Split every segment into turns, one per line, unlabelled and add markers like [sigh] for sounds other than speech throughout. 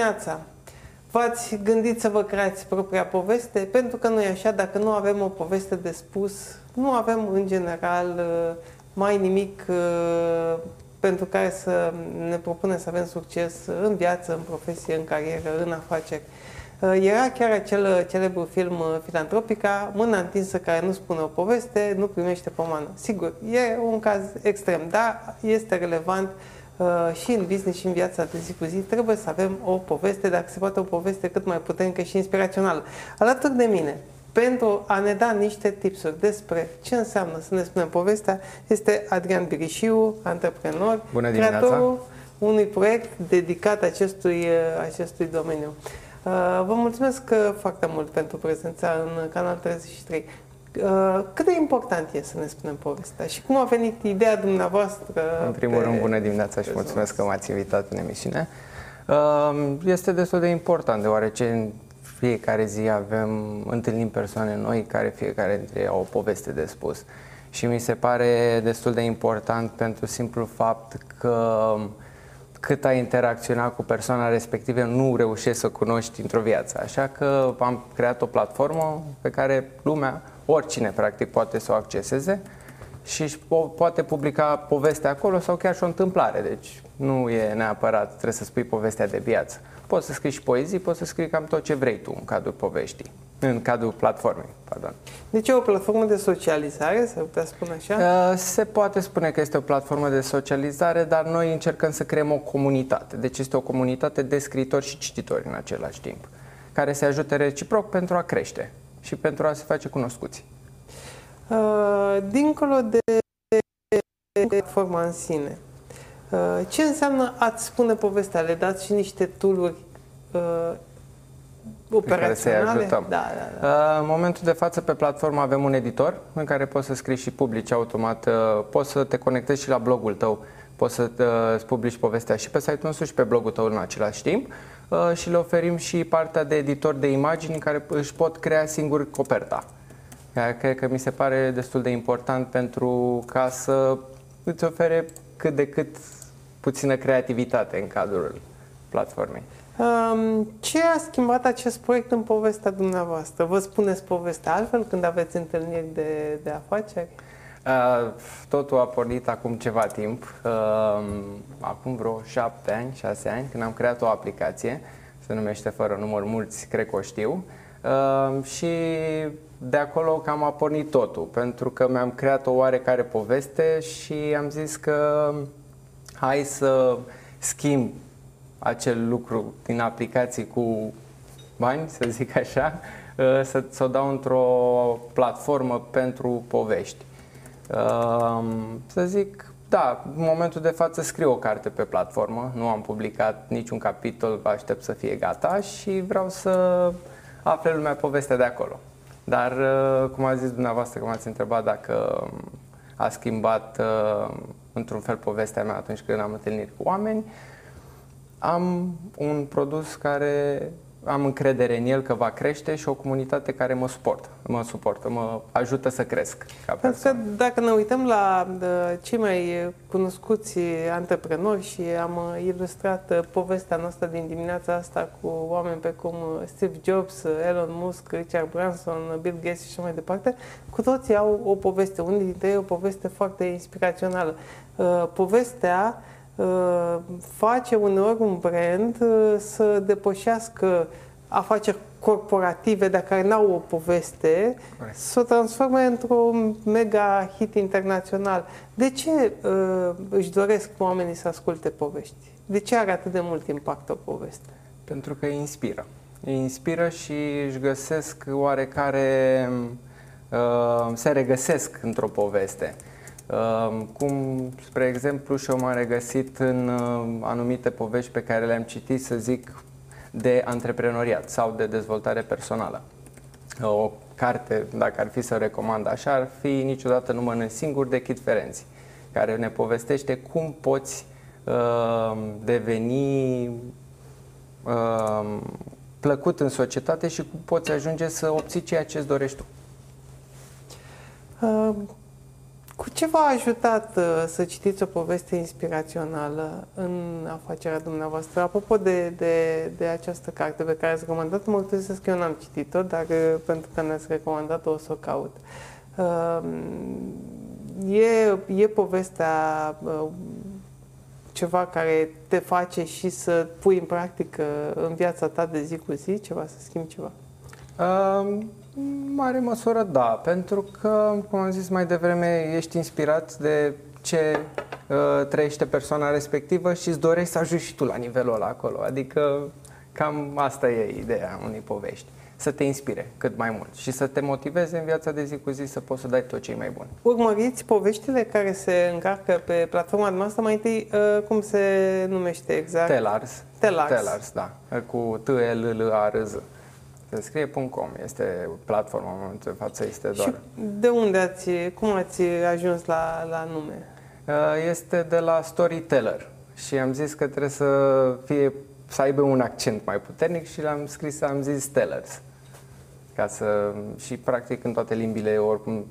Bună dimineața! V-ați gândit să vă creați propria poveste? Pentru că nu e așa, dacă nu avem o poveste de spus, nu avem în general mai nimic pentru care să ne propunem să avem succes în viață, în profesie, în carieră, în afaceri. Era chiar acel celebru film Filantropica, mâna întinsă care nu spune o poveste, nu primește pomană. Sigur, e un caz extrem, dar este relevant uh, și în business și în viața de zi cu zi. Trebuie să avem o poveste, dacă se poate o poveste cât mai puternică și inspirațională. Alături de mine, pentru a ne da niște tipsuri despre ce înseamnă să ne spunem povestea, este Adrian Birișiu, antreprenor,
Bună
creatorul unui proiect dedicat acestui, uh, acestui domeniu. Uh, vă mulțumesc uh, foarte mult pentru prezența în Canal 33. Cât de important e să ne spunem povestea și cum a venit ideea dumneavoastră?
În primul rând, bună dimineața și mulțumesc că m-ați invitat în emisiune. Este destul de important, deoarece fiecare zi avem, întâlnim persoane noi care fiecare dintre ei au o poveste de spus. Și mi se pare destul de important pentru simplu fapt că cât ai interacționat cu persoana respectivă nu reușești să cunoști într-o viață. Așa că am creat o platformă pe care lumea, oricine practic poate să o acceseze și poate publica povestea acolo sau chiar și o întâmplare. Deci nu e neapărat, trebuie să spui povestea de viață. Poți să scrii și poezii, poți să scrii cam tot ce vrei tu în cadrul poveștii, în cadrul platformei. Pardon.
Deci e o platformă de socializare, să putea spune așa?
Uh, se poate spune că este o platformă de socializare, dar noi încercăm să creăm o comunitate. Deci este o comunitate de scriitori și cititori în același timp, care se ajute reciproc pentru a crește și pentru a se face cunoscuți.
Uh, dincolo de forma în sine, Uh, ce înseamnă a-ți spune povestea? Le dați și niște tooluri uh, operaționale?
Da, da, da. Uh, în momentul de față pe platformă avem un editor în care poți să scrii și publici automat, uh, poți să te conectezi și la blogul tău, poți să uh, publici povestea și pe site-ul nostru și pe blogul tău în același timp uh, și le oferim și partea de editor de imagini în care își pot crea singur coperta. Cred că mi se pare destul de important pentru ca să îți ofere cât de cât puțină creativitate în cadrul platformei.
Um, ce a schimbat acest proiect în povestea dumneavoastră? Vă spuneți povestea altfel când aveți întâlniri de, de afaceri?
Uh, totul a pornit acum ceva timp, uh, acum vreo șapte ani, șase ani, când am creat o aplicație, se numește Fără Număr, mulți cred că o știu, uh, și de acolo cam a pornit totul, pentru că mi-am creat o oarecare poveste și am zis că hai să schimb acel lucru din aplicații cu bani, să zic așa, uh, să, să o dau într-o platformă pentru povești. Um, să zic, da, în momentul de față scriu o carte pe platformă, nu am publicat niciun capitol, aștept să fie gata și vreau să afle lumea povestea de acolo. Dar, uh, cum a zis dumneavoastră, că m-ați întrebat dacă a schimbat uh, într-un fel povestea mea atunci când am întâlnit cu oameni. Am un produs care am încredere în el că va crește și o comunitate care mă suportă, mă suportă, mă ajută să cresc ca
Pentru că dacă ne uităm la cei mai cunoscuți antreprenori și am ilustrat uh, povestea noastră din dimineața asta cu oameni pe cum Steve Jobs, Elon Musk, Richard Branson, Bill Gates și așa mai departe, cu toții au o poveste, unii dintre ei o poveste foarte inspirațională. Uh, povestea uh, face uneori un brand uh, să depășească afaceri corporative, dar care n-au o poveste, right. să o transforme într-un mega hit internațional. De ce uh, își doresc oamenii să asculte povești? De ce are atât de mult impact o poveste?
Pentru că îi inspiră. Îi inspiră și își găsesc oarecare, uh, se regăsesc într-o poveste. Cum, spre exemplu, și-o m-am regăsit în uh, anumite povești pe care le-am citit, să zic, de antreprenoriat sau de dezvoltare personală. O carte, dacă ar fi să o recomand așa, ar fi Niciodată nu mănânci singur de Kit Ferenzi, care ne povestește cum poți uh, deveni uh, plăcut în societate și cum poți ajunge să obții ceea ce îți dorești tu.
Uh, Cu ce v-a ajutat uh, să citiți o poveste inspirațională în afacerea dumneavoastră? Apropo de, de, de această carte pe care ați recomandat, mă să că eu n-am citit-o, dar uh, pentru că ne-ați recomandat-o o să o caut. Uh, e, e povestea uh, ceva care te face și să pui în practică în viața ta de zi cu zi, ceva, să schimbi ceva?
Uh, mare măsură da, pentru că, cum am zis mai devreme, ești inspirat de ce uh, trăiește persoana respectivă și îți dorești să ajungi și tu la nivelul ăla acolo. Adică cam asta e ideea unei povești să te inspire cât mai mult și să te motiveze în viața de zi cu zi să poți să dai tot ce e mai bun.
Urmăriți poveștile care se încarcă pe platforma noastră, mai întâi, uh, cum se numește exact?
Telars.
Telars.
Telars, da. Cu t e l l a r z Se scrie .com, este platforma în momentul de față, este doar. Și
de unde ați, cum ați ajuns la, la nume?
Uh, este de la Storyteller și am zis că trebuie să fie să aibă un accent mai puternic și l-am scris, am zis Tellers ca să, și practic în toate limbile, oricum,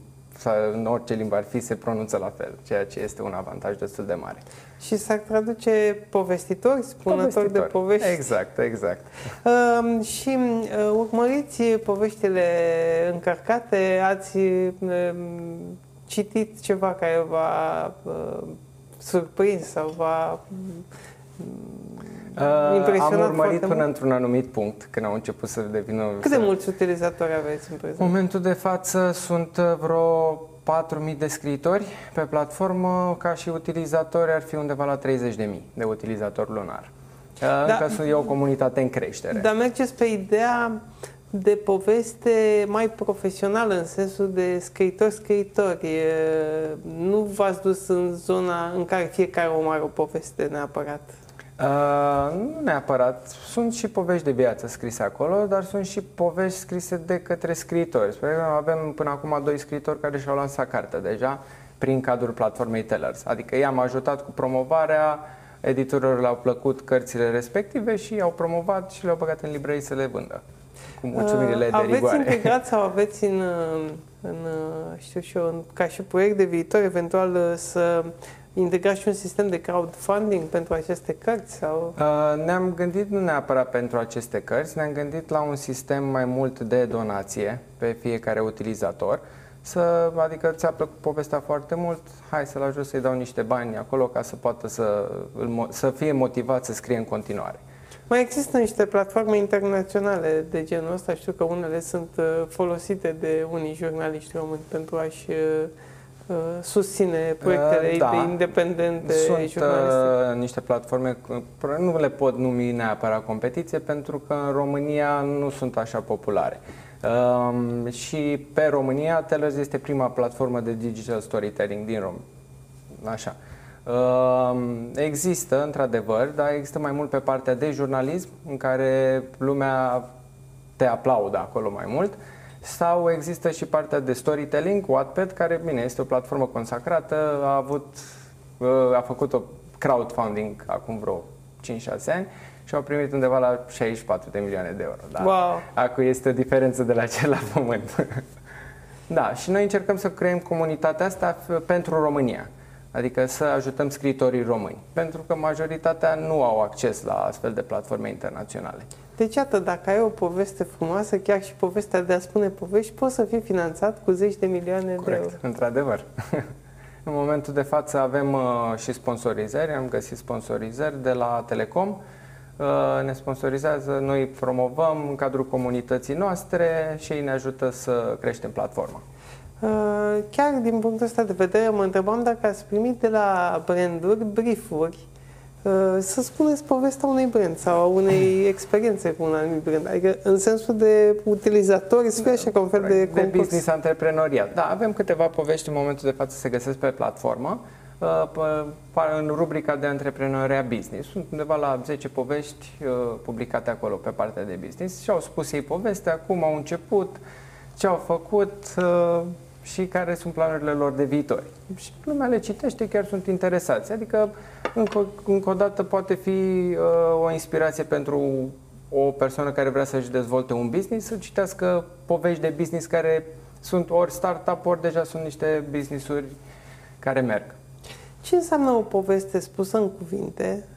în orice limbă ar fi, se pronunță la fel, ceea ce este un avantaj destul de mare.
Și s-ar traduce povestitori, spunători de povești.
Exact, exact.
Uh, și uh, urmăriți poveștile încărcate, ați uh, citit ceva care v-a uh, surprins sau v-a
Uh, am urmărit până într-un anumit punct, când au început să devină...
Cât de mulți utilizatori aveți în prezent?
În momentul de față sunt uh, vreo 4.000 de scriitori pe platformă, ca și utilizatori ar fi undeva la 30.000 de utilizatori lunar. Uh, da, Încă sunt eu o comunitate în creștere.
Dar mergeți pe ideea de poveste mai profesională, în sensul de scriitori-scriitori. Nu v-ați dus în zona în care fiecare om are o poveste neapărat.
Uh, nu neapărat. Sunt și povești de viață scrise acolo, dar sunt și povești scrise de către scriitori. Spre exemplu, avem până acum doi scriitori care și-au lansat carte deja prin cadrul platformei Tellers. Adică i-am ajutat cu promovarea, editorilor le-au plăcut cărțile respective și au promovat și le-au băgat în librării să le vândă. Cu mulțumirile uh,
de aveți
rigoare.
Aveți integrat sau aveți în, în, știu și eu, în, ca și proiect de viitor, eventual să integrați și un sistem de crowdfunding pentru aceste cărți? Sau?
Uh, ne-am gândit nu neapărat pentru aceste cărți, ne-am gândit la un sistem mai mult de donație pe fiecare utilizator. Să, adică ți-a plăcut povestea foarte mult, hai să-l ajut să-i dau niște bani acolo ca să poată să, să fie motivat să scrie în continuare.
Mai există niște platforme internaționale de genul ăsta, știu că unele sunt uh, folosite de unii jurnaliști români pentru a-și uh, Uh, susține proiectele da. independente
Sunt
jurnalistice?
Uh, niște platforme, nu le pot numi neapărat competiție pentru că în România nu sunt așa populare. Um, și pe România Tellers este prima platformă de digital storytelling din România. Așa. Um, există, într-adevăr, dar există mai mult pe partea de jurnalism, în care lumea te aplaudă acolo mai mult. Uh, sau există și partea de storytelling, Wattpad, care, bine, este o platformă consacrată, a avut, uh, a făcut o crowdfunding acum vreo 5-6 ani și au primit undeva la 64 de milioane de euro. Da?
Wow.
Acum este o diferență de la cel la pământ. [laughs] da, și noi încercăm să creăm comunitatea asta pentru România. Adică să ajutăm scritorii români, pentru că majoritatea nu au acces la astfel de platforme internaționale.
Deci, iată, dacă ai o poveste frumoasă, chiar și povestea de a spune povești, poți să fii finanțat cu zeci de milioane
Corect,
de euro.
într-adevăr. [laughs] În momentul de față avem uh, și sponsorizări, am găsit sponsorizări de la Telecom, uh, ne sponsorizează, noi promovăm în cadrul comunității noastre și ei ne ajută să creștem platforma.
Uh, chiar din punctul ăsta de vedere, mă întrebam dacă ați primit de la branduri briefuri Uh, să spuneți povestea unui brand sau a unei experiențe cu un anumit brand. Adică în sensul de utilizatori, să fie așa ca un fel de
concurs. De business antreprenoriat. Da, avem câteva povești în momentul de față se găsesc pe platformă. Uh, în rubrica de antreprenoria business. Sunt undeva la 10 povești uh, publicate acolo pe partea de business și au spus ei povestea, cum au început, ce au făcut, și care sunt planurile lor de viitor. Și lumea le citește, chiar sunt interesați. Adică, încă, încă o dată, poate fi uh, o inspirație pentru o persoană care vrea să-și dezvolte un business, să citească povești de business care sunt ori startup, ori deja sunt niște business-uri care merg.
Ce înseamnă o poveste spusă în cuvinte,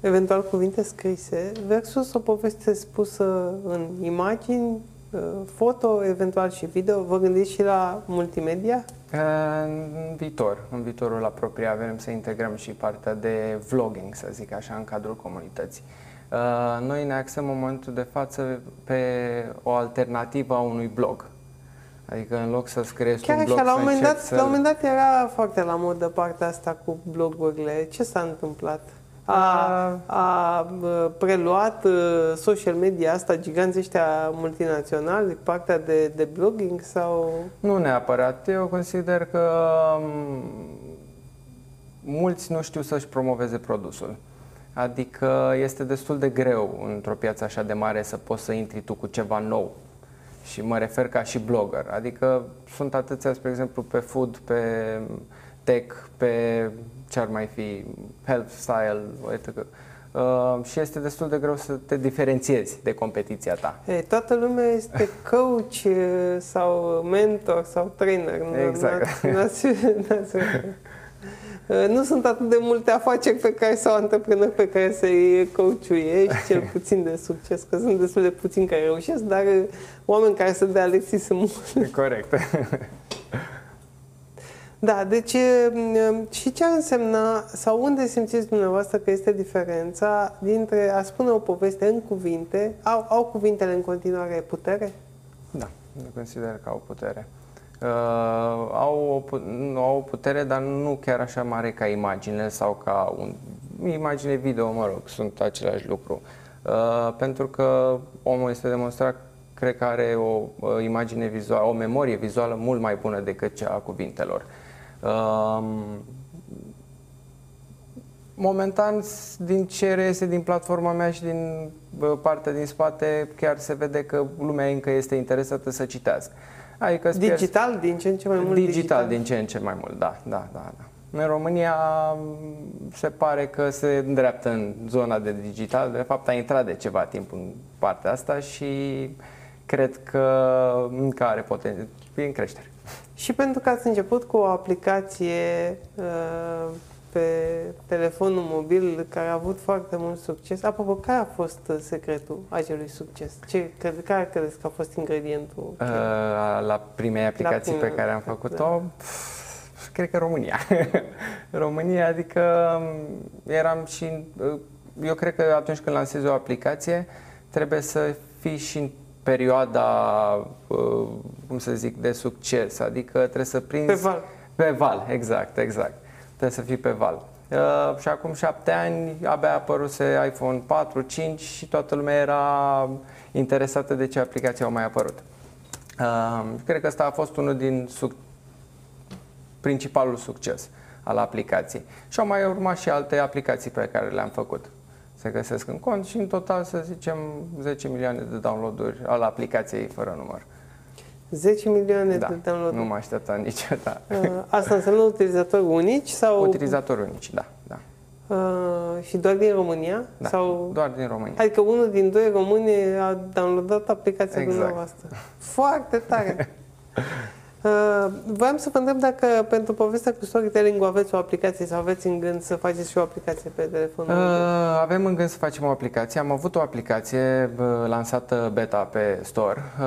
eventual cuvinte scrise, versus o poveste spusă în imagini, uh, foto, eventual și video? Vă gândiți și la multimedia?
În viitor, în viitorul apropiat, vrem să integrăm și partea de vlogging, să zic așa, în cadrul comunității. Uh, noi ne axăm în momentul de față pe o alternativă a unui blog. Adică în loc să scrieți
Chiar
un blog
așa, la un, moment dat,
să...
la un moment dat era foarte la modă partea asta cu blogurile. Ce s-a întâmplat? A, a preluat social media asta, giganții ăștia multinaționali, partea de, de blogging sau...
Nu neapărat. Eu consider că mulți nu știu să-și promoveze produsul. Adică este destul de greu într-o piață așa de mare să poți să intri tu cu ceva nou. Și mă refer ca și blogger. Adică sunt atâția, spre exemplu, pe food, pe tech, pe ce ar mai fi, health style, etc. Uh, și este destul de greu să te diferențiezi de competiția ta.
E, toată lumea este [laughs] coach sau mentor sau trainer.
Exact.
N-ați, n-ați, nu sunt atât de multe afaceri pe care sau antreprenori pe care să-i coachuiești, [laughs] cel puțin de succes, că sunt destul de puțini care reușesc, dar oameni care să dea lecții sunt [laughs] mulți.
Corect.
Da, deci și ce ar însemna, sau unde simțiți dumneavoastră că este diferența dintre a spune o poveste în cuvinte, au, au cuvintele în continuare putere?
Da, eu consider că au putere. Uh, au, o, au o putere, dar nu chiar așa mare ca imaginele sau ca un imagine video, mă rog, sunt același lucru. Uh, pentru că omul este demonstrat, cred că are o uh, imagine vizuală, o memorie vizuală mult mai bună decât cea a cuvintelor. Uh, momentan, din ce reiese din platforma mea și din partea din spate, chiar se vede că lumea încă este interesată să citească.
Adică digital din ce în ce mai mult?
Digital, digital din ce în ce mai mult, da, da, da. da. În România se pare că se îndreaptă în zona de digital. De fapt, a intrat de ceva timp în partea asta și cred că încă are potențial, în creștere.
Și pentru că ați început cu o aplicație uh, pe telefonul mobil care a avut foarte mult succes. Apropo, care a fost secretul acelui succes? Ce, care credeți că a fost ingredientul? Uh,
la primei aplicații la prime, pe care am făcut-o, da. cred că România. [laughs] România, adică um, eram și... Uh, eu cred că atunci când lansezi o aplicație, trebuie să fii și în perioada, uh, cum să zic, de succes. Adică trebuie să prinzi...
Pe val.
Pe val, exact, exact trebuie să fii pe val. Uh, și acum șapte ani abia apăruse iPhone 4, 5 și toată lumea era interesată de ce aplicații au mai apărut. Uh, cred că ăsta a fost unul din suc- principalul succes al aplicației. Și au mai urmat și alte aplicații pe care le-am făcut. Se găsesc în cont și în total, să zicem, 10 milioane de downloaduri al aplicației fără număr.
10 milioane
da,
de download.
nu mă așteptam niciodată. [laughs]
Uh, asta înseamnă utilizatori unici sau?
Utilizatori unici, da. da.
Uh, și doar din România?
Da,
sau...
doar din România.
Adică unul din doi români a downloadat aplicația exact. dumneavoastră. Foarte tare! [laughs] Uh, voiam să vă întreb dacă pentru povestea cu storytelling aveți o aplicație sau aveți în gând să faceți și o aplicație pe telefon? Uh,
avem în gând să facem o aplicație. Am avut o aplicație uh, lansată beta pe store. Uh,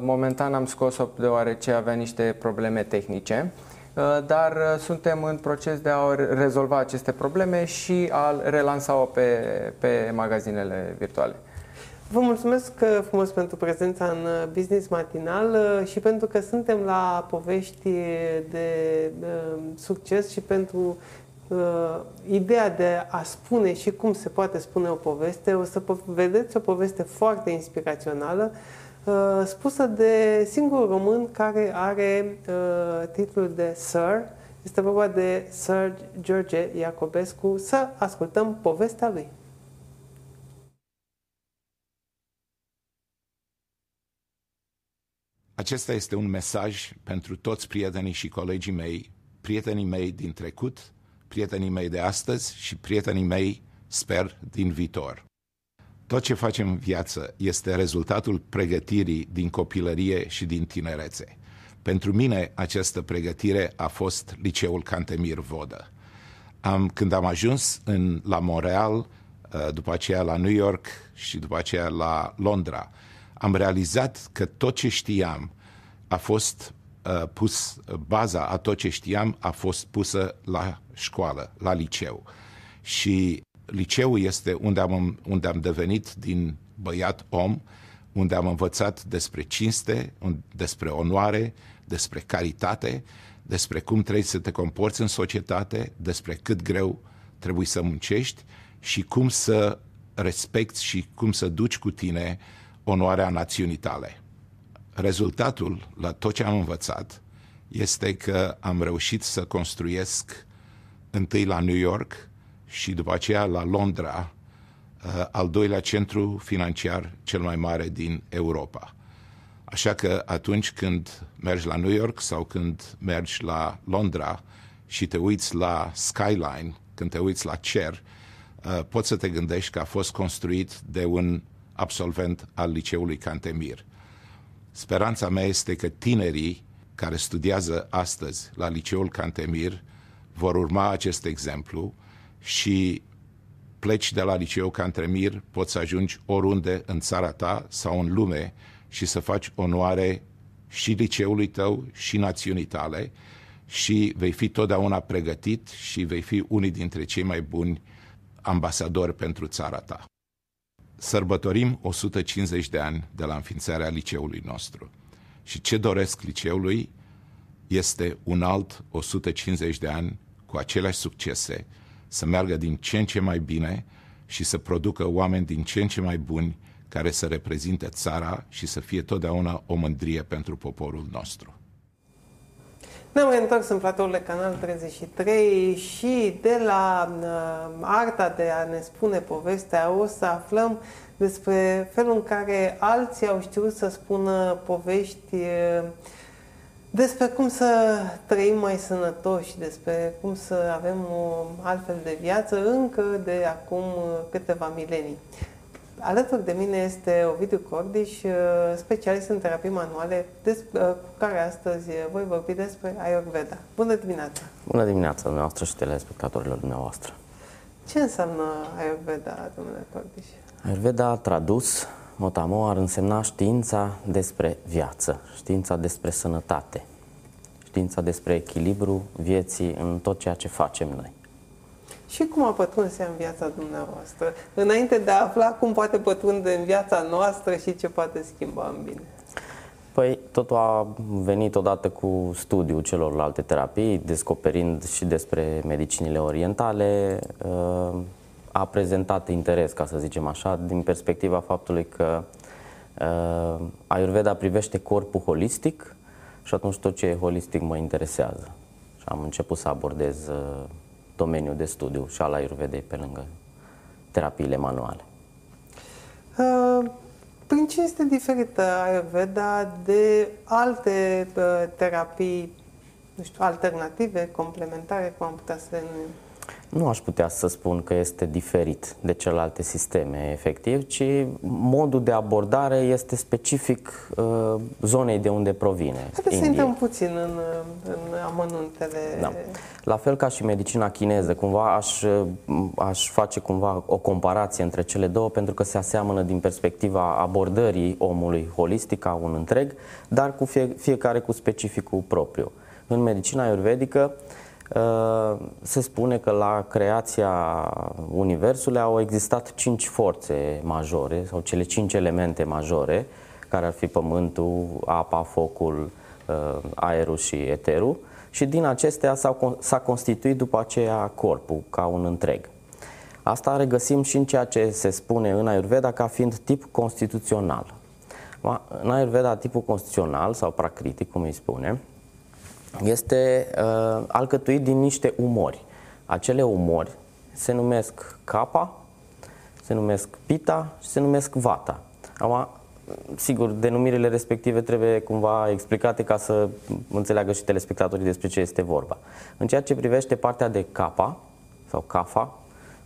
momentan am scos-o deoarece avea niște probleme tehnice uh, dar uh, suntem în proces de a rezolva aceste probleme și a relansa-o pe, pe magazinele virtuale.
Vă mulțumesc uh, frumos pentru prezența în uh, Business Matinal uh, și pentru că suntem la povești de succes și pentru uh, ideea de a spune și cum se poate spune o poveste. O să vedeți o poveste foarte inspirațională uh, spusă de singurul român care are uh, titlul de Sir. Este vorba de Sir George Iacobescu. Să ascultăm povestea lui.
Acesta este un mesaj pentru toți prietenii și colegii mei, prietenii mei din trecut, prietenii mei de astăzi și prietenii mei, sper, din viitor. Tot ce facem în viață este rezultatul pregătirii din copilărie și din tinerețe. Pentru mine această pregătire a fost liceul Cantemir Vodă. Am, când am ajuns în, la Montreal, uh, după aceea la New York și după aceea la Londra, am realizat că tot ce știam a fost uh, pus, baza a tot ce știam a fost pusă la școală, la liceu. Și liceul este unde am, unde am devenit din băiat om, unde am învățat despre cinste, despre onoare, despre caritate, despre cum trebuie să te comporți în societate, despre cât greu trebuie să muncești și cum să respecti și cum să duci cu tine onoarea națiunii tale. Rezultatul la tot ce am învățat este că am reușit să construiesc întâi la New York și după aceea la Londra uh, al doilea centru financiar cel mai mare din Europa. Așa că atunci când mergi la New York sau când mergi la Londra și te uiți la skyline, când te uiți la cer, uh, poți să te gândești că a fost construit de un absolvent al liceului Cantemir. Speranța mea este că tinerii care studiază astăzi la liceul Cantemir vor urma acest exemplu și pleci de la liceul Cantemir, poți să ajungi oriunde în țara ta sau în lume și să faci onoare și liceului tău și națiunii tale și vei fi totdeauna pregătit și vei fi unii dintre cei mai buni ambasadori pentru țara ta. Sărbătorim 150 de ani de la înființarea liceului nostru. Și ce doresc liceului este un alt 150 de ani cu aceleași succese, să meargă din ce în ce mai bine și să producă oameni din ce în ce mai buni care să reprezinte țara și să fie totdeauna o mândrie pentru poporul nostru.
Ne-am reîntors în platourile Canal 33 și de la uh, arta de a ne spune povestea o să aflăm despre felul în care alții au știut să spună povești uh, despre cum să trăim mai sănătoși, despre cum să avem o altfel de viață încă de acum câteva milenii. Alături de mine este Ovidiu Cordiș, uh, specialist în terapii manuale, uh, cu care astăzi voi vorbi despre Ayurveda. Bună dimineața!
Bună dimineața, dumneavoastră și telespectatorilor dumneavoastră!
Ce înseamnă Ayurveda, domnule Cordiș?
Ayurveda tradus, motamo, ar însemna știința despre viață, știința despre sănătate, știința despre echilibru vieții în tot ceea ce facem noi.
Și cum a pătruns ea în viața dumneavoastră? Înainte de a afla cum poate pătrunde în viața noastră și ce poate schimba în bine.
Păi totul a venit odată cu studiul celorlalte terapii, descoperind și despre medicinile orientale, uh, a prezentat interes, ca să zicem așa, din perspectiva faptului că uh, Ayurveda privește corpul holistic și atunci tot ce e holistic mă interesează. Și am început să abordez uh, domeniul de studiu și al Ayurvedei pe lângă terapiile manuale.
Uh, prin ce este diferită Ayurveda de alte uh, terapii, nu știu, alternative, complementare, cum am putea să le numim?
Nu aș putea să spun că este diferit de celelalte sisteme, efectiv, ci modul de abordare este specific uh, zonei de unde provine.
Haideți să intrăm puțin în, în amănuntele. Da.
La fel ca și medicina chineză, cumva aș, aș face cumva o comparație între cele două, pentru că se aseamănă din perspectiva abordării omului holistic ca un întreg, dar cu fie, fiecare cu specificul propriu. În medicina ayurvedică, uh, Uh, se spune că la creația Universului au existat cinci forțe majore sau cele cinci elemente majore, care ar fi pământul, apa, focul, uh, aerul și eterul și din acestea s-a constituit după aceea corpul ca un întreg. Asta regăsim și în ceea ce se spune în Ayurveda ca fiind tip constituțional. În Ayurveda tipul constituțional sau pracritic, cum îi spune, este uh, alcătuit din niște umori. Acele umori se numesc capa, se numesc pita și se numesc vata. Acum, sigur, denumirile respective trebuie cumva explicate ca să înțeleagă și telespectatorii despre ce este vorba. În ceea ce privește partea de capa sau cafa,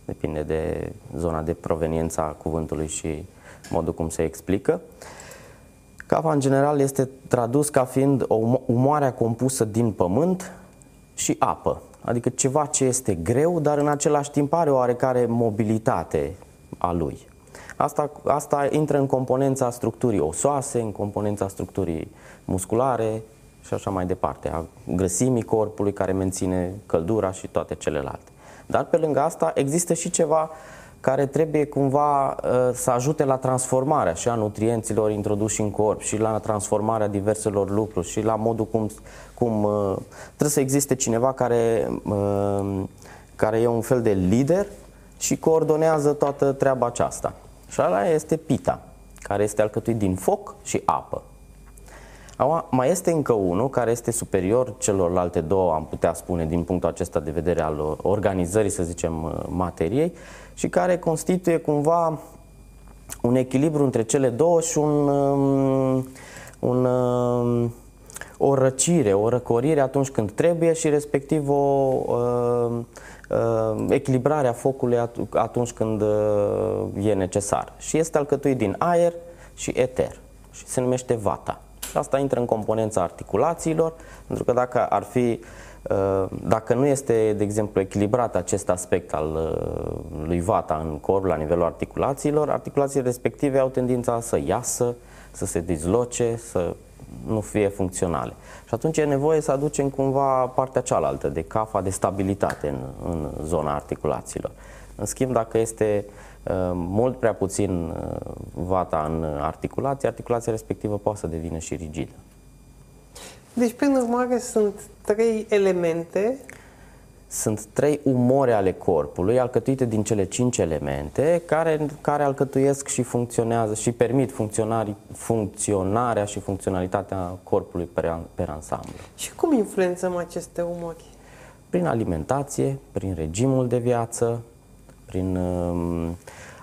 depinde de zona de proveniență a cuvântului și modul cum se explică, Cava în general este tradus ca fiind o umoarea compusă din pământ și apă. Adică ceva ce este greu, dar în același timp are o oarecare mobilitate a lui. Asta, asta intră în componența structurii osoase, în componența structurii musculare și așa mai departe, a grăsimii corpului care menține căldura și toate celelalte. Dar pe lângă asta există și ceva care trebuie cumva uh, să ajute la transformarea și a nutrienților introduși în corp și la transformarea diverselor lucruri și la modul cum, cum uh, trebuie să existe cineva care, uh, care e un fel de lider și coordonează toată treaba aceasta. Și ala este pita, care este alcătuit din foc și apă. Acum, mai este încă unul care este superior celorlalte două, am putea spune, din punctul acesta de vedere al organizării, să zicem, materiei și care constituie cumva un echilibru între cele două și un, um, un, um, o răcire, o răcorire atunci când trebuie și respectiv o uh, uh, echilibrare a focului atunci când uh, e necesar. Și este alcătuit din aer și eter și se numește vata. Și asta intră în componența articulațiilor, pentru că dacă ar fi uh, dacă nu este, de exemplu, echilibrat acest aspect al uh, lui vata în corp la nivelul articulațiilor, articulațiile respective au tendința să iasă, să se dizloce, să nu fie funcționale. Și atunci e nevoie să aducem cumva partea cealaltă de cafa de stabilitate în, în zona articulațiilor. În schimb, dacă este uh, mult prea puțin uh, vata în articulație, articulația respectivă poate să devină și rigidă.
Deci, prin urmare, sunt trei elemente
sunt trei umore ale corpului, alcătuite din cele cinci elemente, care, care alcătuiesc și funcționează și permit funcționarea și funcționalitatea corpului pe, pe ansamblu.
Și cum influențăm aceste umori?
Prin alimentație, prin regimul de viață, prin uh,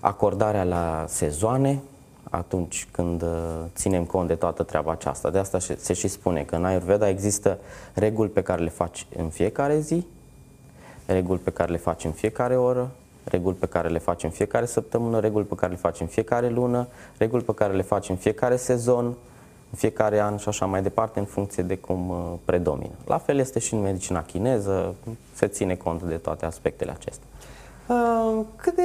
acordarea la sezoane, atunci când uh, ținem cont de toată treaba aceasta. De asta se și spune că în Ayurveda există reguli pe care le faci în fiecare zi, reguli pe care le faci în fiecare oră, reguli pe care le faci în fiecare săptămână, reguli pe care le faci în fiecare lună, reguli pe care le faci în fiecare sezon, în fiecare an și așa mai departe, în funcție de cum uh, predomină. La fel este și în medicina chineză, se ține cont de toate aspectele acestea.
Uh, cât de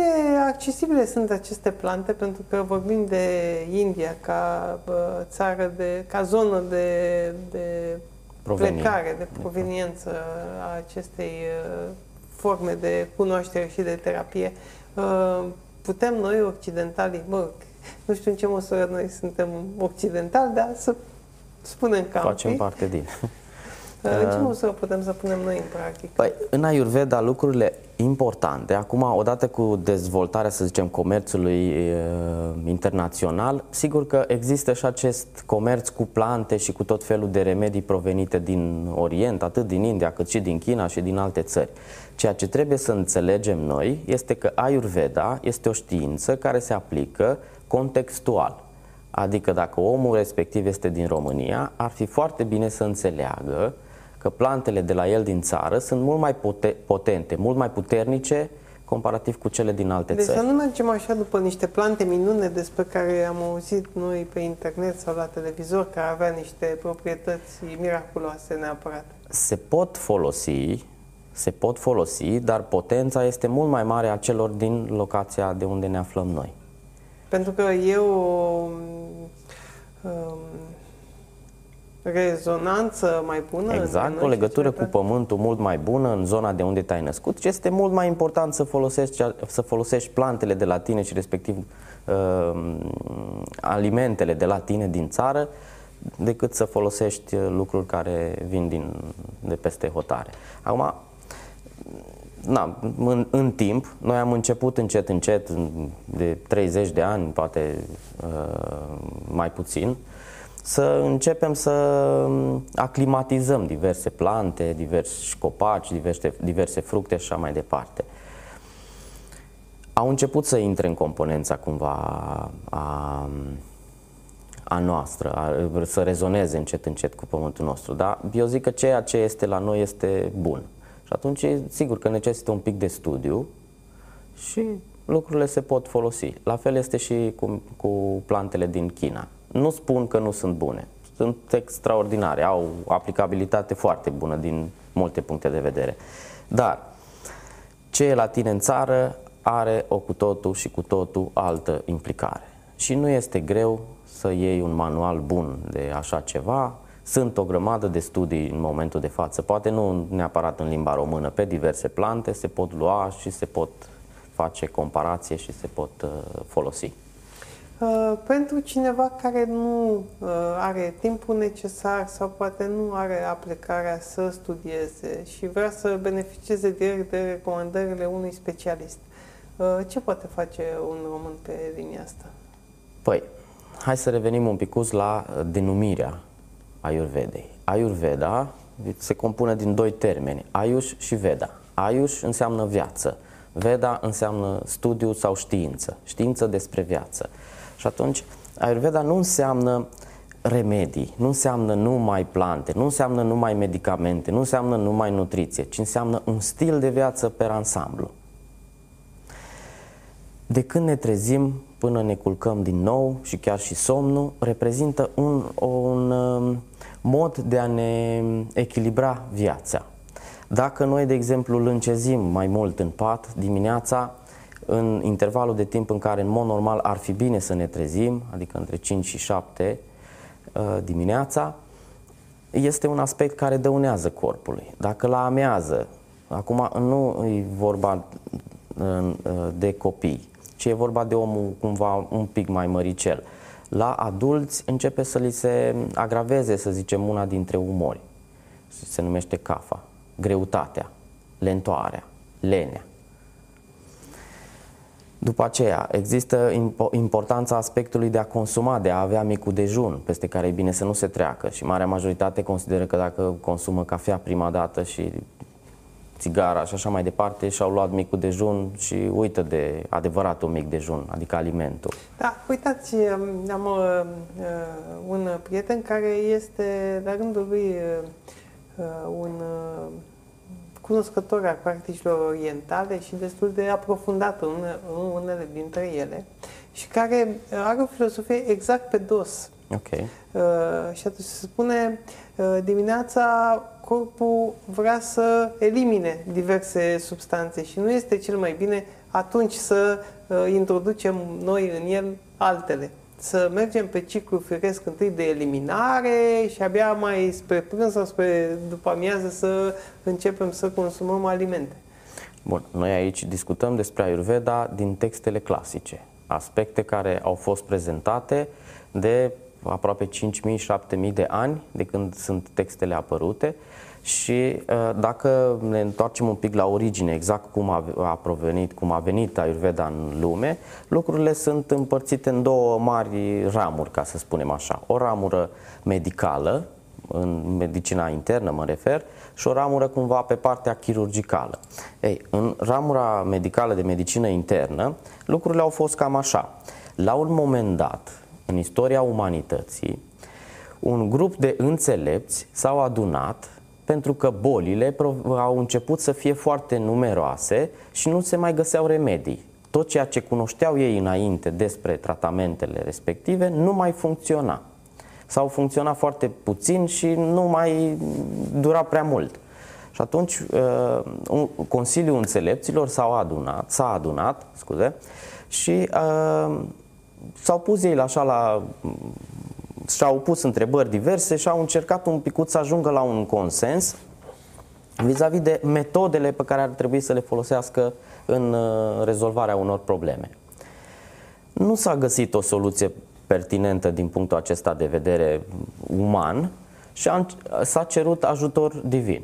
accesibile sunt aceste plante? Pentru că vorbim de India ca uh, țară, de, ca zonă de, de plecare, de proveniență a acestei uh, forme de cunoaștere și de terapie. Putem noi, occidentalii, mă, nu știu în ce măsură noi suntem occidentali, dar să spunem că
Facem parte din. [laughs]
În ce măsură putem să punem noi în practică?
Păi, în Ayurveda lucrurile importante, acum odată cu dezvoltarea, să zicem, comerțului uh, internațional, sigur că există și acest comerț cu plante și cu tot felul de remedii provenite din Orient, atât din India cât și din China și din alte țări. Ceea ce trebuie să înțelegem noi este că Ayurveda este o știință care se aplică contextual. Adică dacă omul respectiv este din România, ar fi foarte bine să înțeleagă că plantele de la el din țară sunt mult mai potente, mult mai puternice comparativ cu cele din alte
deci
țări.
Deci să nu mergem așa după niște plante minune despre care am auzit noi pe internet sau la televizor, care avea niște proprietăți miraculoase neapărat.
Se pot folosi, se pot folosi, dar potența este mult mai mare a celor din locația de unde ne aflăm noi.
Pentru că eu um, rezonanță mai bună.
Exact, o legătură cu pământul mult mai bună în zona de unde te-ai născut și este mult mai important să folosești, să folosești plantele de la tine și respectiv uh, alimentele de la tine din țară decât să folosești lucruri care vin din, de peste hotare. Acum, na, în, în timp, noi am început încet, încet, de 30 de ani, poate uh, mai puțin, uh, să începem să aclimatizăm diverse plante, diversi copaci, diverse, diverse fructe și așa mai departe. Au început să intre în componența cumva a, a noastră, a, să rezoneze încet încet cu pământul nostru, dar eu zic că ceea ce este la noi este bun. Și atunci, sigur că necesită un pic de studiu și lucrurile se pot folosi. La fel este și cu, cu plantele din China Nu spun că nu sunt bune. Sunt extraordinare, au aplicabilitate foarte bună din multe puncte de vedere. Dar ce e la tine în țară are o cu totul și cu totul altă implicare. Și nu este greu să iei un manual bun de așa ceva. Sunt o grămadă de studii în momentul de față, poate nu neapărat în limba română, pe diverse plante se pot lua și se pot face comparație și se pot uh, folosi.
Uh, pentru cineva care nu uh, are timpul necesar sau poate nu are aplicarea să studieze și vrea să beneficieze direct de recomandările unui specialist, uh, ce poate face un român pe linia asta?
Păi, hai să revenim un pic la denumirea Ayurvedei. Ayurveda se compune din doi termeni, Ayush și Veda. Ayush înseamnă viață, Veda înseamnă studiu sau știință, știință despre viață. Și atunci, Ayurveda nu înseamnă remedii, nu înseamnă numai plante, nu înseamnă numai medicamente, nu înseamnă numai nutriție, ci înseamnă un stil de viață per ansamblu. De când ne trezim până ne culcăm din nou și chiar și somnul, reprezintă un, un um, mod de a ne echilibra viața. Dacă noi, de exemplu, lâncezim mai mult în pat dimineața, în intervalul de timp în care în mod normal ar fi bine să ne trezim, adică între 5 și 7 uh, dimineața, este un aspect care dăunează corpului. Dacă la amează, acum nu e vorba uh, de copii, ci e vorba de omul cumva un pic mai măricel. La adulți începe să li se agraveze, să zicem, una dintre umori. Se numește CAFA, greutatea, lentoarea, lenea. După aceea, există importanța aspectului de a consuma, de a avea micul dejun, peste care e bine să nu se treacă. Și marea majoritate consideră că dacă consumă cafea prima dată și țigara și așa mai departe și-au luat micul dejun și uită de adevăratul mic dejun, adică alimentul.
Da, uitați, am uh, un prieten care este la rândul lui uh, un uh, cunoscător al practicilor orientale și destul de aprofundat în unele dintre ele și care uh, are o filosofie exact pe dos.
Ok. Uh,
și atunci se spune uh, dimineața corpul vrea să elimine diverse substanțe și nu este cel mai bine atunci să uh, introducem noi în el altele să mergem pe ciclu firesc întâi de eliminare și abia mai spre prânz sau spre după amiază să începem să consumăm alimente.
Bun, noi aici discutăm despre Ayurveda din textele clasice, aspecte care au fost prezentate de aproape 5.000-7.000 de ani de când sunt textele apărute și uh, dacă ne întoarcem un pic la origine, exact cum a, a provenit, cum a venit Ayurveda în lume, lucrurile sunt împărțite în două mari ramuri, ca să spunem așa. O ramură medicală, în medicina internă mă refer, și o ramură cumva pe partea chirurgicală. Ei, în ramura medicală de medicină internă, lucrurile au fost cam așa. La un moment dat, în istoria umanității, un grup de înțelepți s-au adunat pentru că bolile au început să fie foarte numeroase și nu se mai găseau remedii. Tot ceea ce cunoșteau ei înainte despre tratamentele respective nu mai funcționa. Sau funcționa foarte puțin și nu mai dura prea mult. Și atunci uh, Consiliul Înțelepților s-a adunat, s-a adunat scuze, și uh, s-au pus ei așa la și-au pus întrebări diverse și au încercat un picut să ajungă la un consens vis-a-vis de metodele pe care ar trebui să le folosească în uh, rezolvarea unor probleme. Nu s-a găsit o soluție pertinentă din punctul acesta de vedere uman și s-a cerut ajutor divin.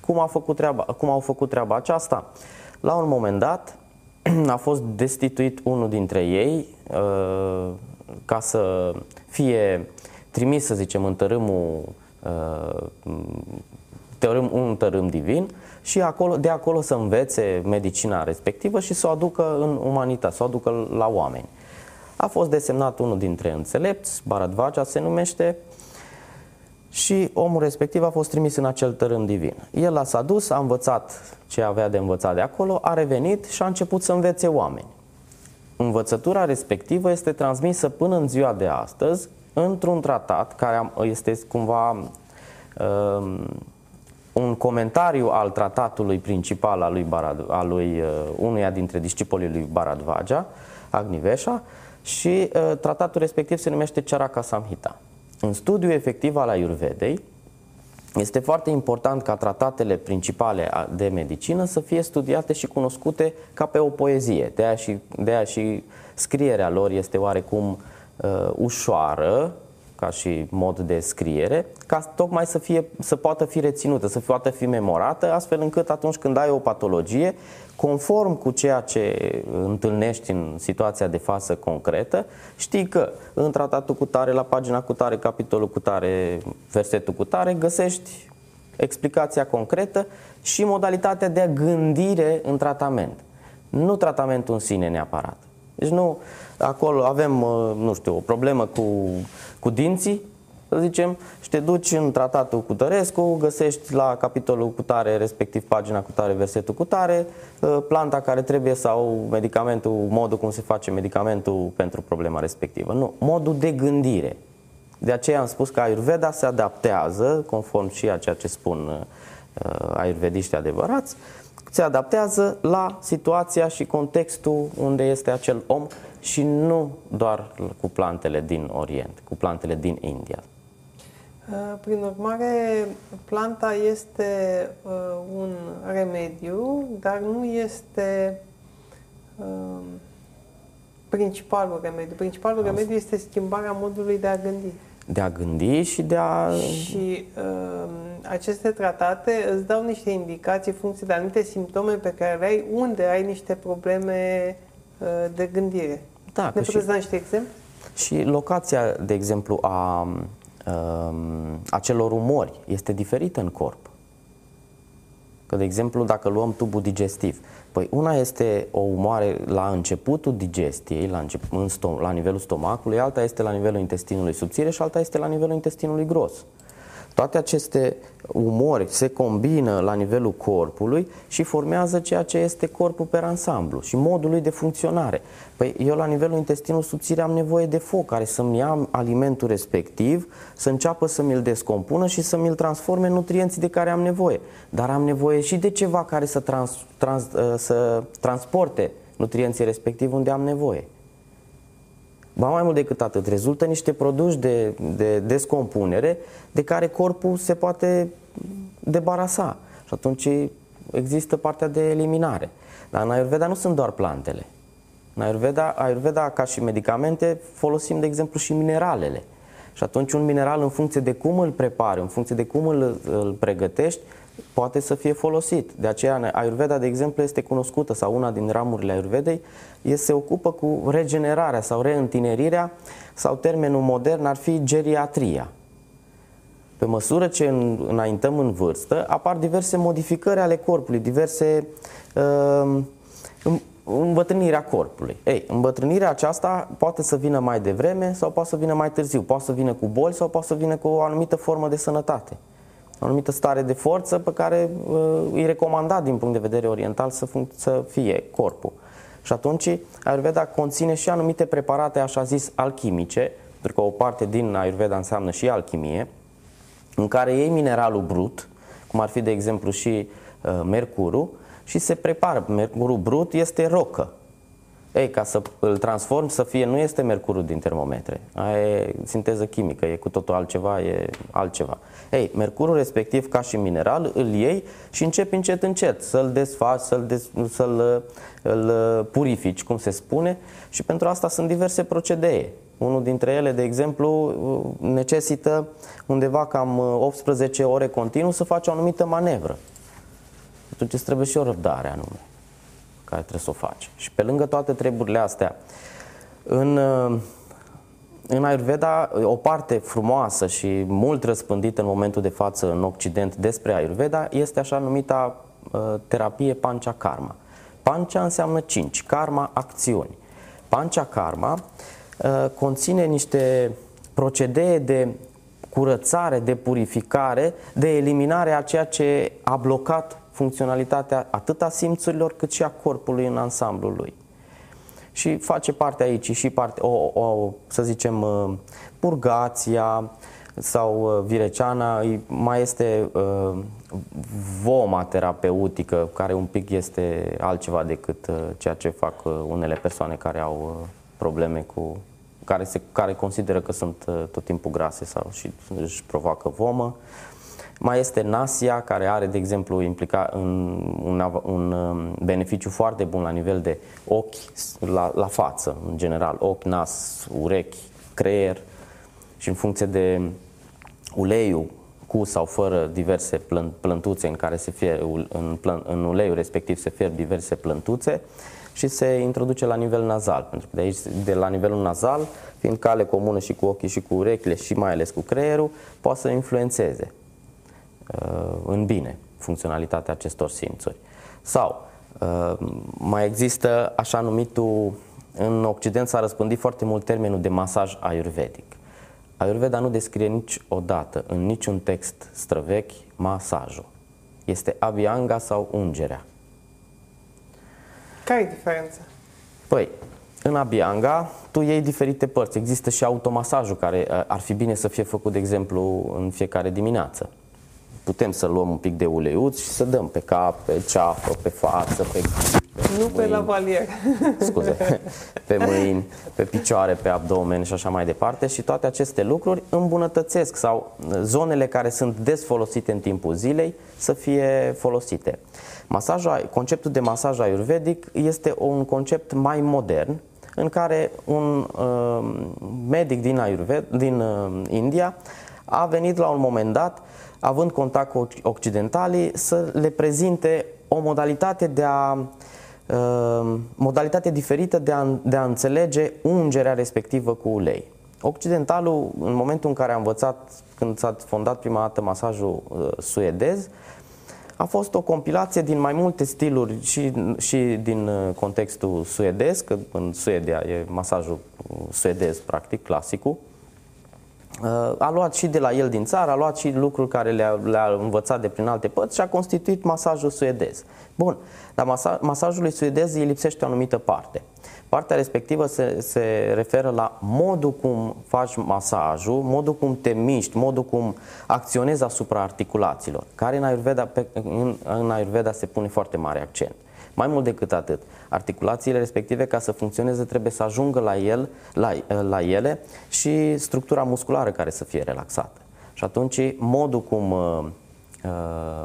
Cum, a făcut treaba, cum au făcut treaba aceasta? La un moment dat [clears throat] a fost destituit unul dintre ei uh, ca să fie trimis, să zicem, în tărâmul, uh, tărâm, un tărâm divin și acolo, de acolo să învețe medicina respectivă și să o aducă în umanitate, să o aducă la oameni. A fost desemnat unul dintre înțelepți, Baradvacea se numește, și omul respectiv a fost trimis în acel tărâm divin. El s-a dus, a învățat ce avea de învățat de acolo, a revenit și a început să învețe oameni. Învățătura respectivă este transmisă până în ziua de astăzi într-un tratat care este cumva um, un comentariu al tratatului principal al lui, Barad, al lui uh, unuia dintre discipolii lui Baradvaja, Agniveșa, și uh, tratatul respectiv se numește Charaka Samhita. În studiul efectiv al Ayurvedei, este foarte important ca tratatele principale de medicină să fie studiate și cunoscute ca pe o poezie. De aia și, de aia și scrierea lor este oarecum uh, ușoară, ca și mod de scriere, ca tocmai să, fie, să poată fi reținută, să poată fi memorată, astfel încât atunci când ai o patologie, conform cu ceea ce întâlnești în situația de față concretă, știi că în tratatul cu tare, la pagina cu tare, capitolul cu tare, versetul cu tare, găsești explicația concretă și modalitatea de gândire în tratament. Nu tratamentul în sine neapărat. Deci nu, acolo avem, uh, nu știu, o problemă cu, cu dinții, să zicem, și te duci în tratatul cu Tărescu, găsești la capitolul cu tare, respectiv pagina cu tare, versetul cu tare, uh, planta care trebuie sau medicamentul, modul cum se face medicamentul pentru problema respectivă. Nu, modul de gândire. De aceea am spus că Ayurveda se adaptează, conform și a ceea ce spun uh, ayurvediști adevărați, se adaptează la situația și contextul unde este acel om și nu doar cu plantele din Orient, cu plantele din India.
Uh, prin urmare, planta este uh, un remediu, dar nu este uh, principalul remediu. Principalul remediu este schimbarea modului de a gândi.
De a gândi și de a...
Și uh, aceste tratate îți dau niște indicații, funcție de anumite simptome pe care le ai, unde ai niște probleme uh, de gândire.
Da,
ne puteți și... da niște exemple?
Și locația, de exemplu, a acelor umori este diferită în corp. Că, de exemplu, dacă luăm tubul digestiv, păi una este o umoare la începutul digestiei, la, încep, în stom- la nivelul stomacului, alta este la nivelul intestinului subțire și alta este la nivelul intestinului gros. Toate aceste umori se combină la nivelul corpului și formează ceea ce este corpul pe ansamblu și modul lui de funcționare. Păi eu la nivelul intestinului subțire am nevoie de foc care să-mi ia alimentul respectiv, să înceapă să mi-l descompună și să mi-l transforme în nutrienții de care am nevoie. Dar am nevoie și de ceva care să, trans, trans, să transporte nutrienții respectiv unde am nevoie. Ba mai mult decât atât, rezultă niște produși de, de descompunere de care corpul se poate debarasa. Și atunci există partea de eliminare. Dar în Ayurveda nu sunt doar plantele. În Ayurveda, Ayurveda ca și medicamente, folosim, de exemplu, și mineralele. Și atunci un mineral, în funcție de cum îl prepari, în funcție de cum îl, îl pregătești, poate să fie folosit. De aceea Ayurveda, de exemplu, este cunoscută, sau una din ramurile Ayurvedei, se ocupă cu regenerarea sau reîntinerirea, sau termenul modern ar fi geriatria. Pe măsură ce înaintăm în vârstă, apar diverse modificări ale corpului, diverse uh, îmbătrânirea corpului. Ei, îmbătrânirea aceasta poate să vină mai devreme sau poate să vină mai târziu, poate să vină cu boli sau poate să vină cu o anumită formă de sănătate o anumită stare de forță pe care uh, îi recomanda din punct de vedere oriental să, func- să fie corpul. Și atunci Ayurveda conține și anumite preparate, așa zis, alchimice, pentru că o parte din Ayurveda înseamnă și alchimie, în care iei mineralul brut, cum ar fi de exemplu și uh, mercurul, și se prepară. Mercurul brut este rocă. Ei, ca să îl transform să fie, nu este mercurul din termometre. Aia e sinteză chimică, e cu totul altceva, e altceva. Ei, mercurul respectiv, ca și mineral, îl iei și începi încet, încet să-l desfaci, să-l, des, să-l îl purifici, cum se spune, și pentru asta sunt diverse procedee. Unul dintre ele, de exemplu, necesită undeva cam 18 ore continuu să faci o anumită manevră. Atunci îți trebuie și o răbdare anume care trebuie să o faci. Și pe lângă toate treburile astea, în, în Ayurveda, o parte frumoasă și mult răspândită în momentul de față în Occident despre Ayurveda este așa numita uh, terapie Panchakarma. Pancha înseamnă cinci, karma, acțiuni. Panchakarma uh, conține niște procedee de curățare, de purificare, de eliminare a ceea ce a blocat funcționalitatea atât a simțurilor cât și a corpului în ansamblul lui. și face parte aici și parte, o, o, să zicem, uh, purgația sau uh, vireceana, mai este uh, voma terapeutică, care un pic este altceva decât uh, ceea ce fac uh, unele persoane care au uh, probleme cu care, se, care consideră că sunt uh, tot timpul grase sau și își provoacă vomă. Mai este nasia, care are, de exemplu, implica un, un, un um, beneficiu foarte bun la nivel de ochi, la, la față, în general, ochi, nas, urechi, creier. Și în funcție de uleiul cu sau fără diverse plântuțe în care se fie, în, în uleiul respectiv se fierb diverse plântuțe și se introduce la nivel nazal, pentru că de aici, de la nivelul nazal, fiind cale comună și cu ochii și cu urechile și mai ales cu creierul, poate să influențeze. uh, în bine funcționalitatea acestor simțuri. Sau uh, mai există așa numitul, în Occident s-a răspândit foarte mult termenul de masaj ayurvedic. Ayurveda nu descrie niciodată, în niciun text străvechi, masajul. Este abhyanga sau ungerea.
Care e diferența?
Păi, în Abhyanga, tu iei diferite părți. Există și automasajul care uh, ar fi bine să fie făcut, de exemplu, în fiecare dimineață. Putem să luăm un pic de uleiuț și să dăm pe cap, pe ceafă, pe față, pe
nu pe la valier. [laughs]
Scuze. Pe mâini, pe picioare, pe abdomen și așa mai departe și toate aceste lucruri îmbunătățesc sau zonele care sunt des folosite în timpul zilei să fie folosite. Masajul, conceptul de masaj ayurvedic este un concept mai modern în care un uh, medic din, Ayurved, din uh, India a venit la un moment dat, având contact cu occidentalii, să le prezinte o modalitate de a uh, modalitate diferită de a, de a înțelege ungerea respectivă cu ulei. Occidentalul, în momentul în care a învățat, când s-a fondat prima dată masajul uh, suedez, a fost o compilație din mai multe stiluri și, și din uh, contextul suedez, că în Suedia e masajul uh, suedez, practic, clasicul. Uh, a luat și de la el din țară, a luat și lucruri care le-a, le învățat de prin alte părți și a constituit masajul suedez. Bun, dar masa, masajului suedez îi lipsește o anumită parte. Partea respectivă se, se referă la modul cum faci masajul, modul cum te miști, modul cum acționezi asupra articulațiilor, care în Ayurveda, pe, în, în Ayurveda se pune foarte mare accent. Mai mult decât atât, articulațiile respective, ca să funcționeze, trebuie să ajungă la, el, la, la ele și structura musculară care să fie relaxată. Și atunci, modul cum uh, uh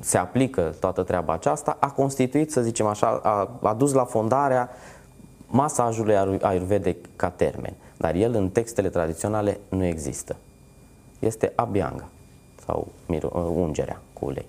se aplică toată treaba aceasta a constituit, să zicem așa, a, a dus la fondarea masajului ayurvedic ca termen, dar el în textele tradiționale nu există. Este abhyanga sau uh, ungerea cu ulei.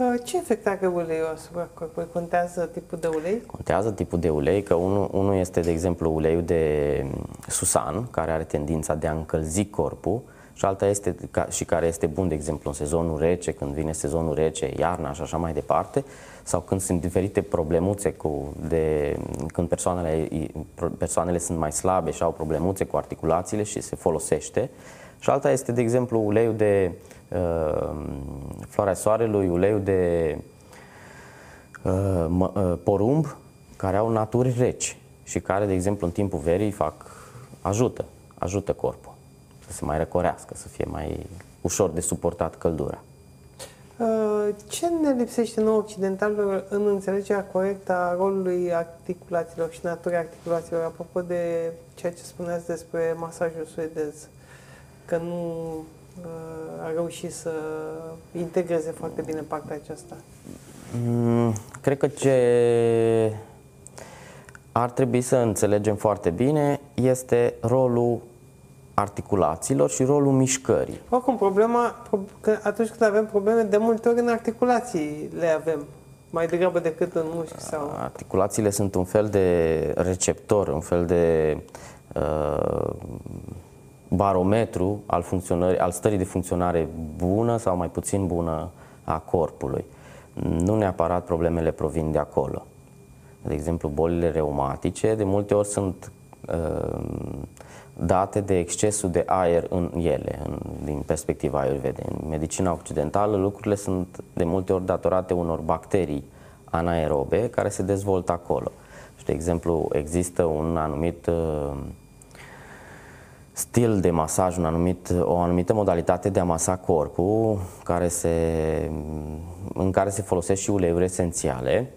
Uh, ce efect are uleiul asupra corpului? Contează tipul de ulei?
Contează tipul de ulei, că unul, unul este, de exemplu, uleiul de susan, care are tendința de a încălzi corpul, și alta este, ca, și care este bun, de exemplu, în sezonul rece, când vine sezonul rece, iarna și așa mai departe, sau când sunt diferite problemuțe cu de, când persoanele, persoanele sunt mai slabe și au problemuțe cu articulațiile și se folosește. Și alta este, de exemplu, uleiul de uh, floarea soarelui, uleiul de uh, mă, uh, porumb, care au naturi reci și care, de exemplu, în timpul verii fac, ajută, ajută corpul să se mai răcorească, să fie mai ușor de suportat căldura.
Uh, ce ne lipsește nou occidentalilor în înțelegerea corectă a rolului articulațiilor și naturii articulațiilor, apropo de ceea ce spuneați despre masajul suedez, că nu uh, a reușit să integreze foarte bine partea aceasta?
Mm, cred că ce ar trebui să înțelegem foarte bine este rolul articulațiilor și rolul mișcării.
Oricum, problema, că atunci când avem probleme, de multe ori în articulații le avem, mai degrabă decât în mușchi sau...
Articulațiile sunt un fel de receptor, un fel de uh, barometru al, funcționării, al stării de funcționare bună sau mai puțin bună a corpului. Nu neapărat problemele provin de acolo. De exemplu, bolile reumatice de multe ori sunt uh, date de excesul de aer în ele, în, din perspectiva ayurvede. În medicina occidentală lucrurile sunt de multe ori datorate unor bacterii anaerobe care se dezvoltă acolo. Și De exemplu, există un anumit uh, stil de masaj, un anumit, o anumită modalitate de a masa corpul care se, în care se folosesc și uleiuri esențiale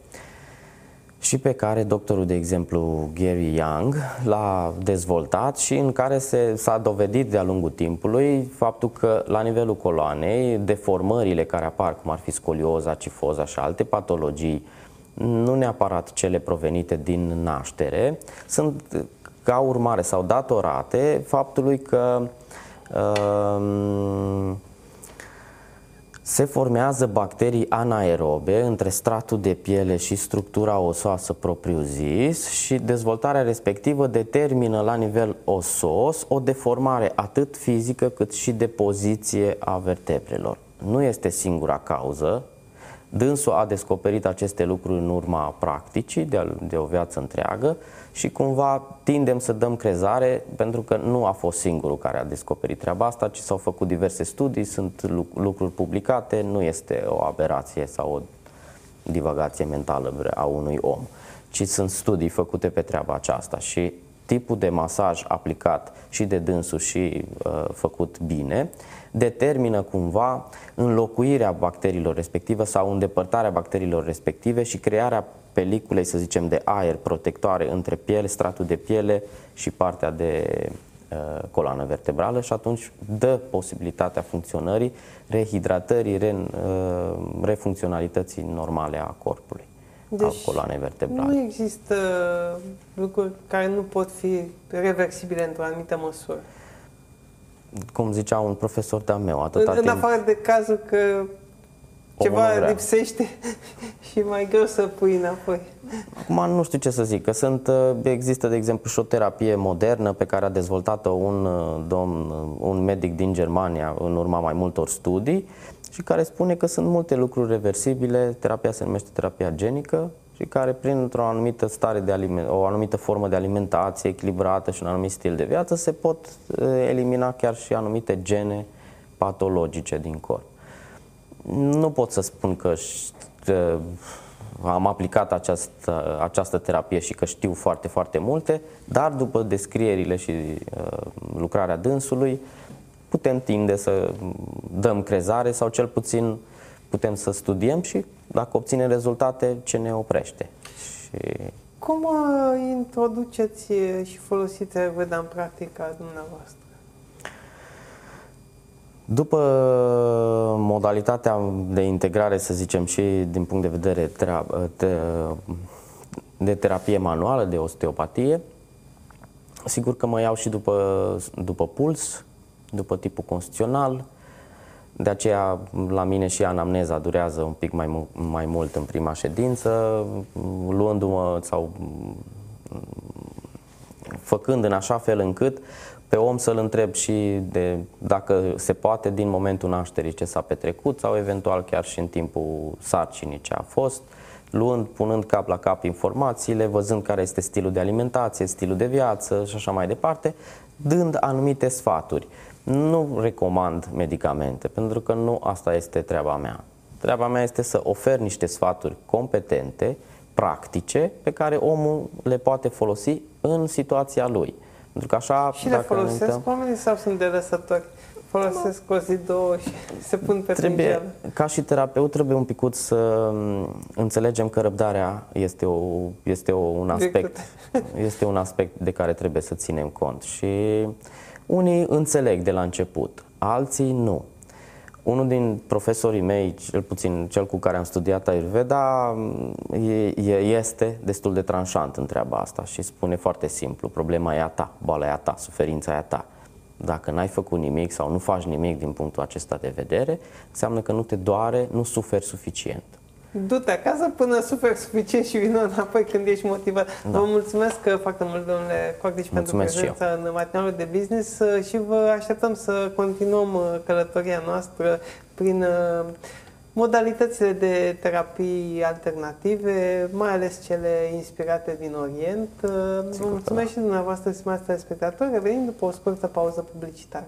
și pe care doctorul, de exemplu, Gary Young l-a dezvoltat și în care se, s-a dovedit de-a lungul timpului faptul că la nivelul coloanei, deformările care apar, cum ar fi scolioza, cifoza și alte patologii, nu neapărat cele provenite din naștere, sunt ca urmare sau datorate faptului că uh, se formează bacterii anaerobe între stratul de piele și structura osoasă propriu-zis și dezvoltarea respectivă determină la nivel osos o deformare atât fizică cât și de poziție a vertebrelor. Nu este singura cauză, Dânsul a descoperit aceste lucruri în urma practicii de, de o viață întreagă și cumva tindem să dăm crezare pentru că nu a fost singurul care a descoperit treaba asta, ci s-au făcut diverse studii, sunt lucruri publicate, nu este o aberație sau o divagație mentală a unui om, ci sunt studii făcute pe treaba aceasta și tipul de masaj aplicat și de dânsul și uh, făcut bine determină cumva înlocuirea bacteriilor respective sau îndepărtarea bacteriilor respective și crearea peliculei, să zicem, de aer protectoare între piele, stratul de piele și partea de uh, coloană vertebrală și atunci dă posibilitatea funcționării, rehidratării, re, uh, refuncționalității normale a corpului, deci, a coloanei vertebrale.
Nu există lucruri care nu pot fi reversibile într-o anumită măsură
cum zicea un profesor de-al meu, atâta
în,
timp...
În afară de cazul că ceva lipsește [laughs] și mai greu să pui înapoi.
Acum nu știu ce să zic, că sunt, uh, există de exemplu și o terapie modernă pe care a dezvoltat-o un uh, domn, uh, un medic din Germania în urma mai multor studii și care spune că sunt multe lucruri reversibile, terapia se numește terapia genică și care printr-o anumită stare de aliment, o anumită formă de alimentație echilibrată și un anumit stil de viață se pot elimina chiar și anumite gene patologice din corp. Nu pot să spun că am aplicat această, această terapie și că știu foarte, foarte multe, dar după descrierile și uh, lucrarea dânsului putem tinde să dăm crezare sau cel puțin putem să studiem și dacă obținem rezultate, ce ne oprește. Și...
Cum uh, introduceți și folosiți Ayurveda în practica dumneavoastră?
După modalitatea de integrare, să zicem, și din punct de vedere de terapie manuală, de osteopatie, sigur că mă iau și după, după puls, după tipul constituțional, de aceea, la mine și anamneza durează un pic mai, mai mult în prima ședință, luându-mă sau făcând în așa fel încât pe om să-l întreb și de dacă se poate din momentul nașterii ce s-a petrecut sau eventual chiar și în timpul sarcinii ce a fost, luând, punând cap la cap informațiile, văzând care este stilul de alimentație, stilul de viață și așa mai departe, dând anumite sfaturi. Nu recomand medicamente, pentru că nu asta este treaba mea. Treaba mea este să ofer niște sfaturi competente, practice, pe care omul le poate folosi în situația lui. Pentru că așa,
și le folosesc uităm, oamenii sau sunt de lăsători? Folosesc o zi, două și [laughs] se pun pe trebuie,
Ca și terapeut trebuie un picut să înțelegem că răbdarea este, o, este o, un aspect [laughs] este un aspect de care trebuie să ținem cont și unii înțeleg de la început, alții nu. Unul din profesorii mei, cel puțin cel cu care am studiat Ayurveda, este destul de tranșant în treaba asta și spune foarte simplu, problema e a ta, boala e a ta, suferința e a ta. Dacă n-ai făcut nimic sau nu faci nimic din punctul acesta de vedere, înseamnă că nu te doare, nu suferi suficient
du-te acasă până suferi suficient și vină înapoi când ești motivat. Da. Vă mulțumesc foarte mult, domnule Coacdici, pentru prezența în matinalul de business uh, și vă așteptăm să continuăm uh, călătoria noastră prin uh, modalitățile de terapii alternative, mai ales cele inspirate din Orient. Sigur, vă mulțumesc da. și dumneavoastră, stimați telespectatori, revenind după o scurtă pauză publicitară.